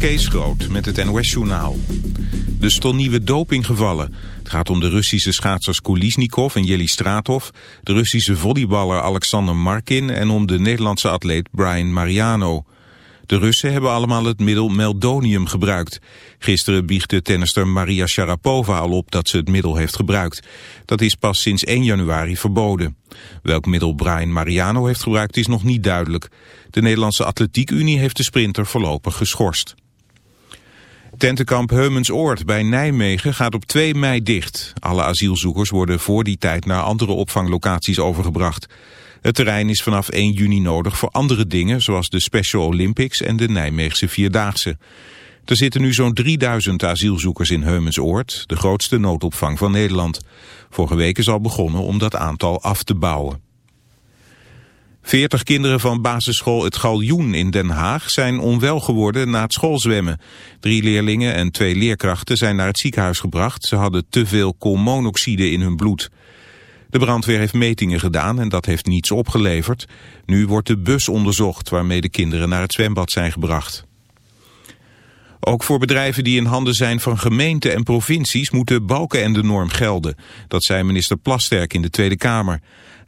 Kees Groot met het NOS-journaal. Er stond nieuwe dopinggevallen. Het gaat om de Russische schaatsers Kulisnikov en Jelly Stratov... de Russische volleyballer Alexander Markin... en om de Nederlandse atleet Brian Mariano. De Russen hebben allemaal het middel meldonium gebruikt. Gisteren biechtte tennister Maria Sharapova al op dat ze het middel heeft gebruikt. Dat is pas sinds 1 januari verboden. Welk middel Brian Mariano heeft gebruikt is nog niet duidelijk. De Nederlandse Atletiek Unie heeft de sprinter voorlopig geschorst. Tentenkamp Heumensoord bij Nijmegen gaat op 2 mei dicht. Alle asielzoekers worden voor die tijd naar andere opvanglocaties overgebracht. Het terrein is vanaf 1 juni nodig voor andere dingen zoals de Special Olympics en de Nijmeegse Vierdaagse. Er zitten nu zo'n 3000 asielzoekers in Heumensoord, de grootste noodopvang van Nederland. Vorige week is al begonnen om dat aantal af te bouwen. Veertig kinderen van basisschool Het Galjoen in Den Haag zijn onwel geworden na het schoolzwemmen. Drie leerlingen en twee leerkrachten zijn naar het ziekenhuis gebracht. Ze hadden te veel koolmonoxide in hun bloed. De brandweer heeft metingen gedaan en dat heeft niets opgeleverd. Nu wordt de bus onderzocht waarmee de kinderen naar het zwembad zijn gebracht. Ook voor bedrijven die in handen zijn van gemeenten en provincies moeten balken en de norm gelden. Dat zei minister Plasterk in de Tweede Kamer.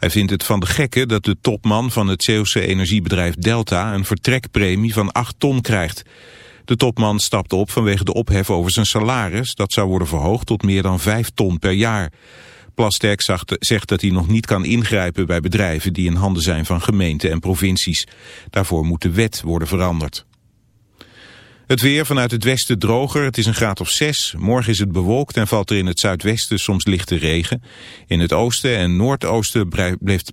Hij vindt het van de gekke dat de topman van het Zeeuwse energiebedrijf Delta een vertrekpremie van 8 ton krijgt. De topman stapte op vanwege de ophef over zijn salaris. Dat zou worden verhoogd tot meer dan 5 ton per jaar. Plasterk zegt dat hij nog niet kan ingrijpen bij bedrijven die in handen zijn van gemeenten en provincies. Daarvoor moet de wet worden veranderd. Het weer vanuit het westen droger, het is een graad of 6. Morgen is het bewolkt en valt er in het zuidwesten soms lichte regen. In het oosten en noordoosten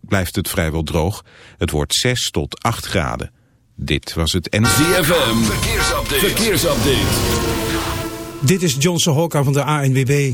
blijft, het vrijwel droog. Het wordt 6 tot 8 graden. Dit was het ZFM, verkeersupdate. verkeersupdate. Dit is Johnson Hokka van de ANWB.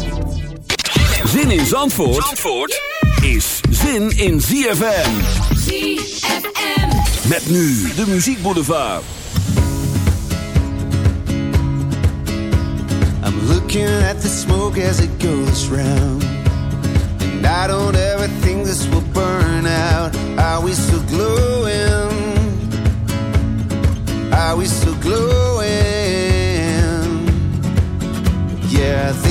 Zin in Zandvoort, Zandvoort is zin in ZFM. ZFM. Met nu de Muziek Boulevard. I'm looking at the smoke as it goes round. And I don't ever think this will burn out. Are we still glowing? Are we still glowing? Yeah, they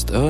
just a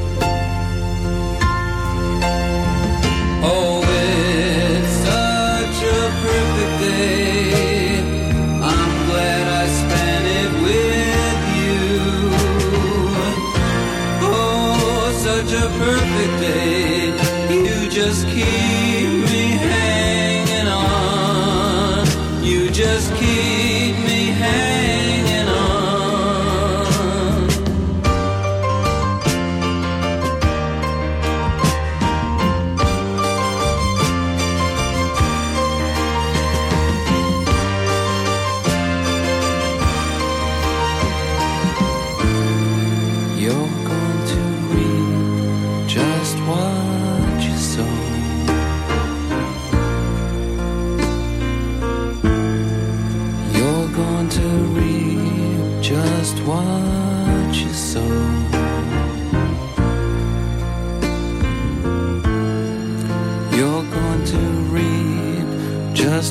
birthday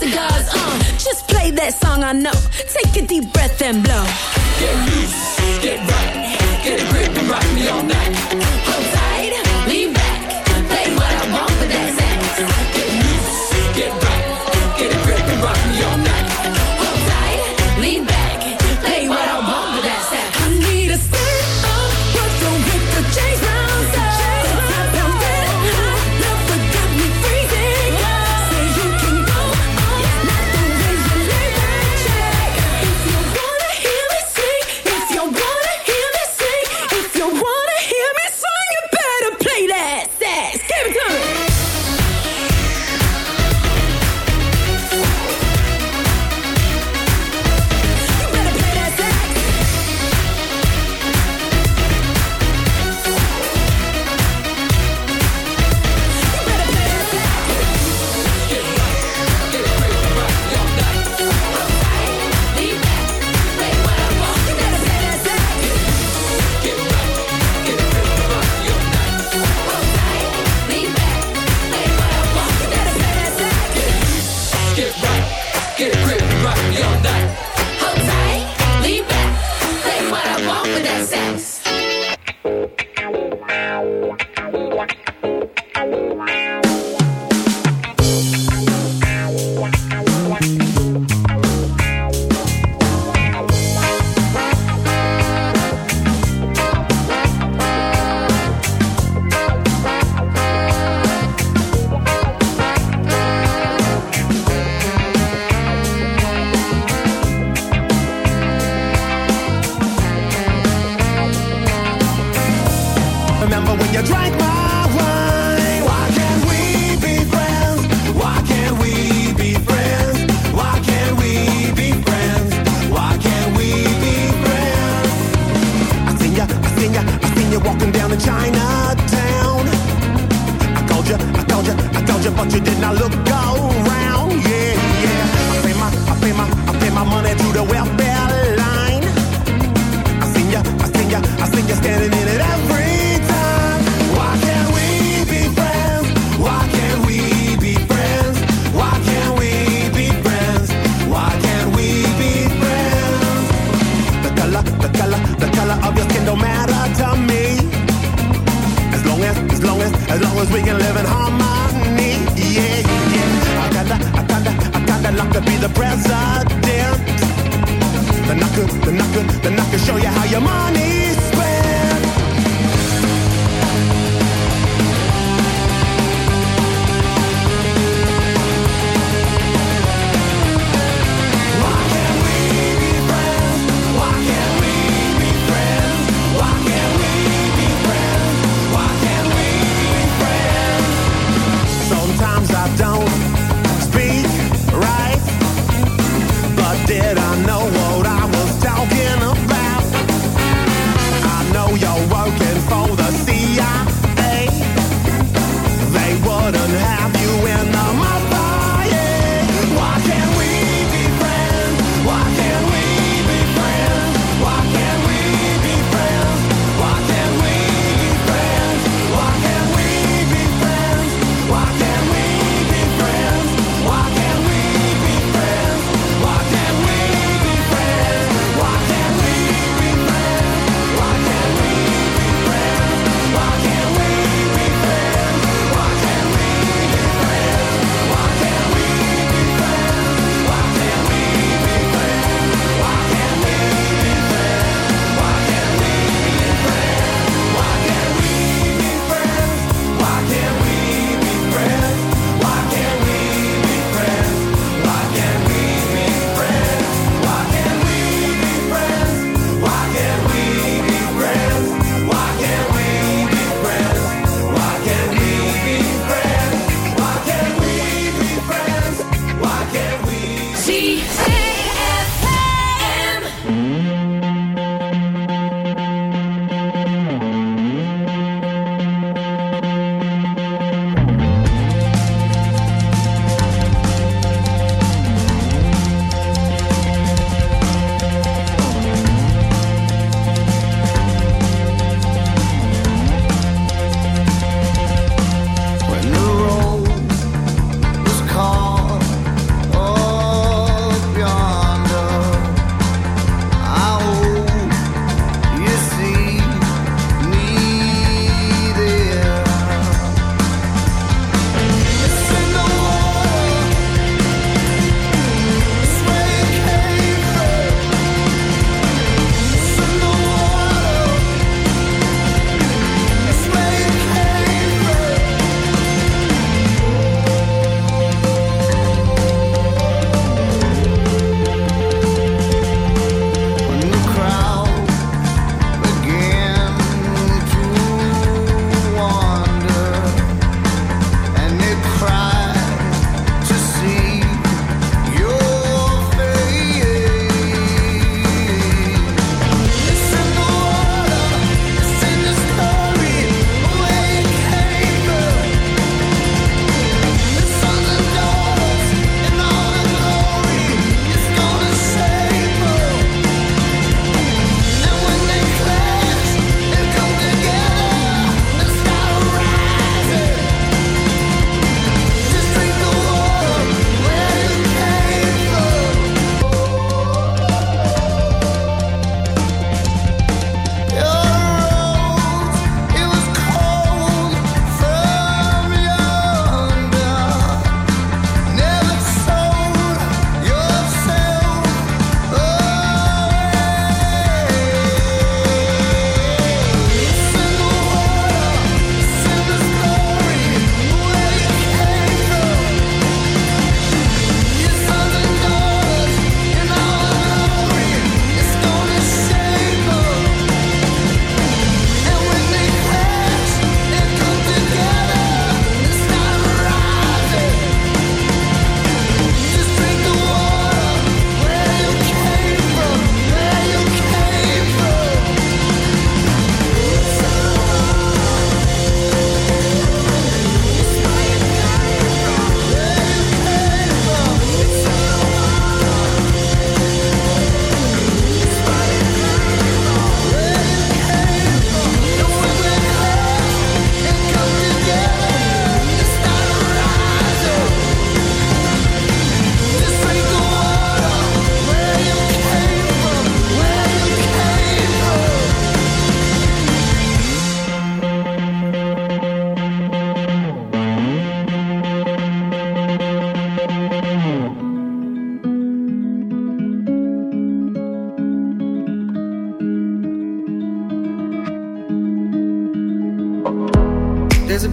cigars, uh. Just play that song I know. Take a deep breath and blow. Yeah.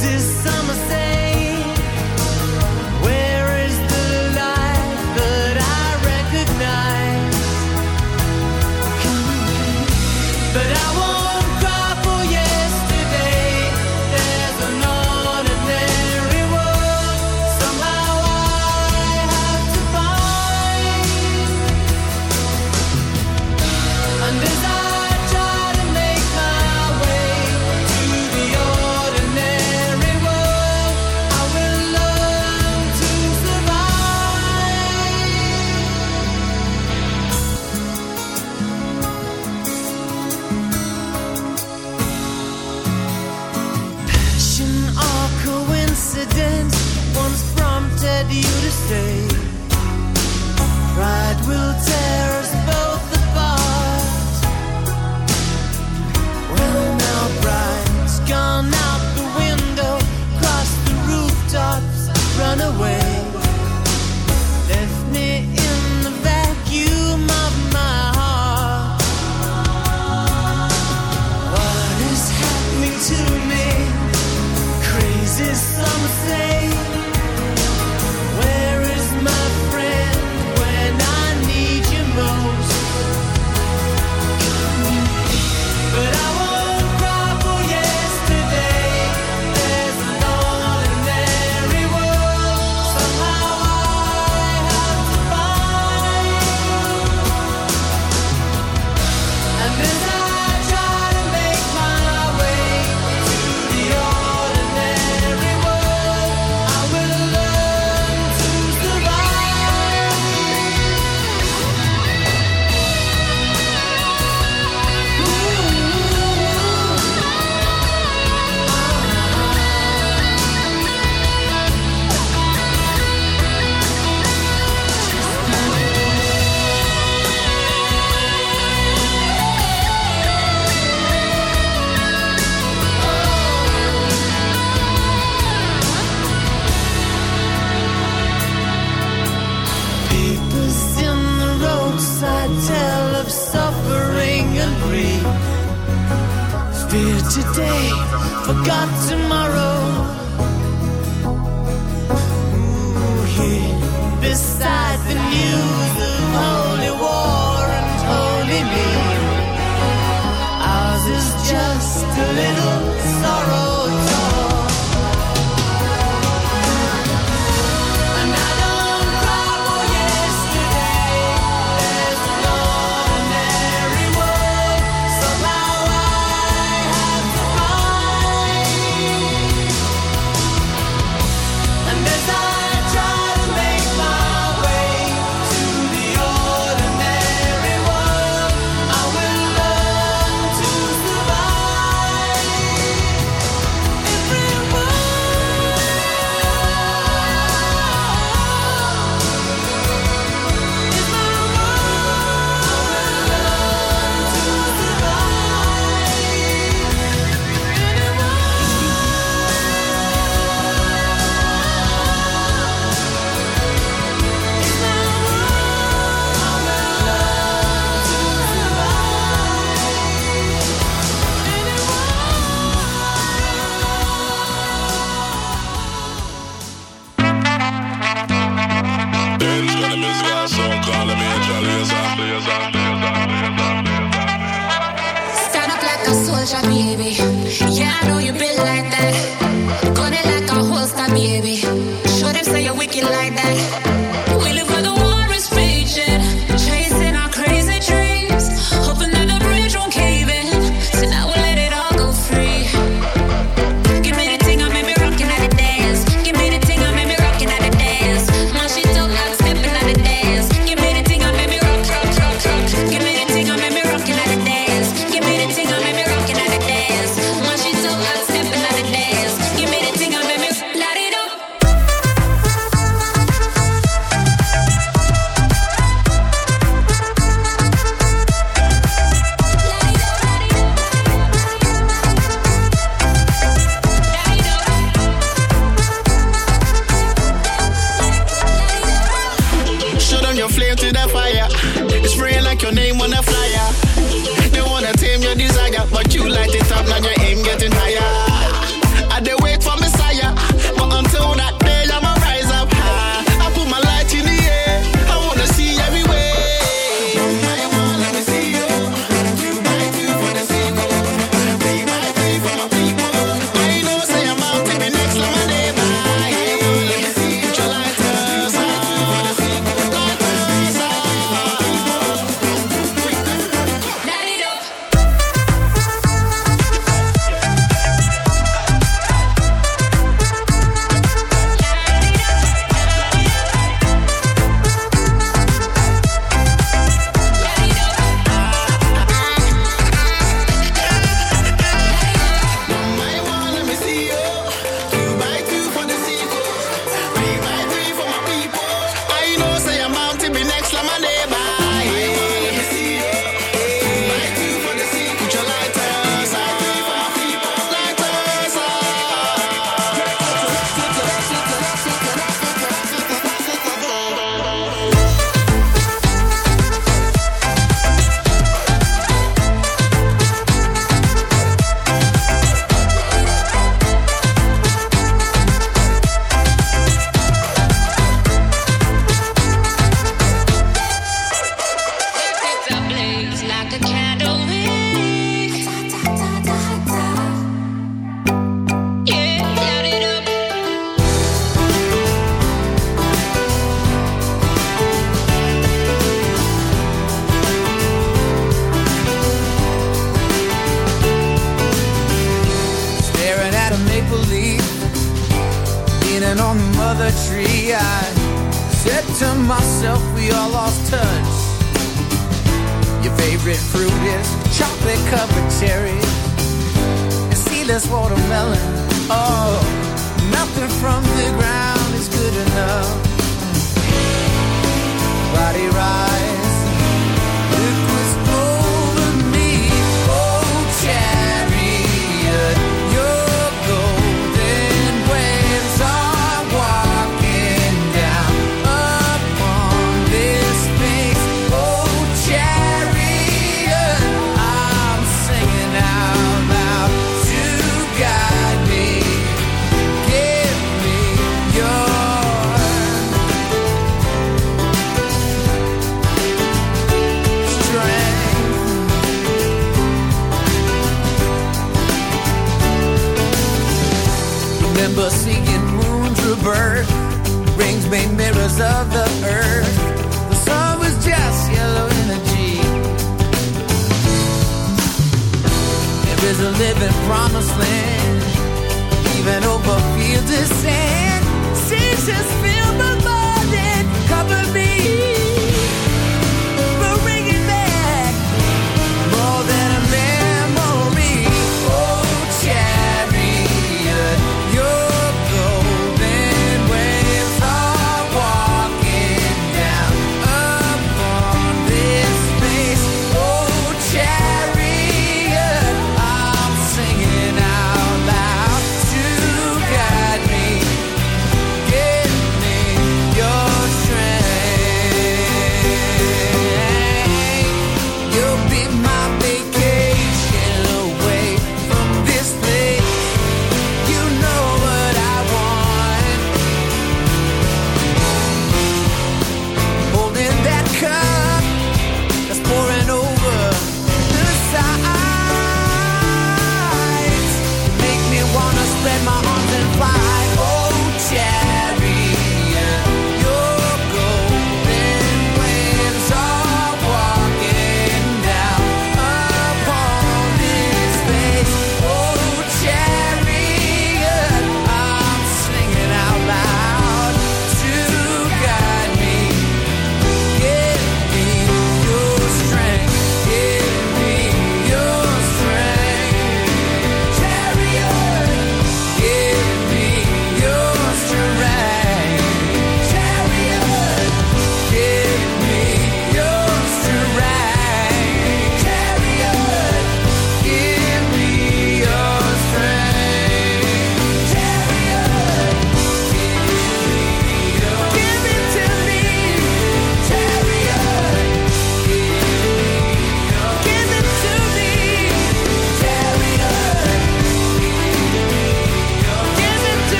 This song.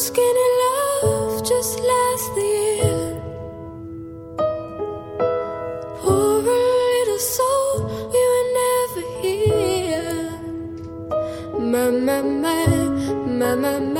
skinny love just last year. Poor little soul, we were never here. My, my, my, my, my.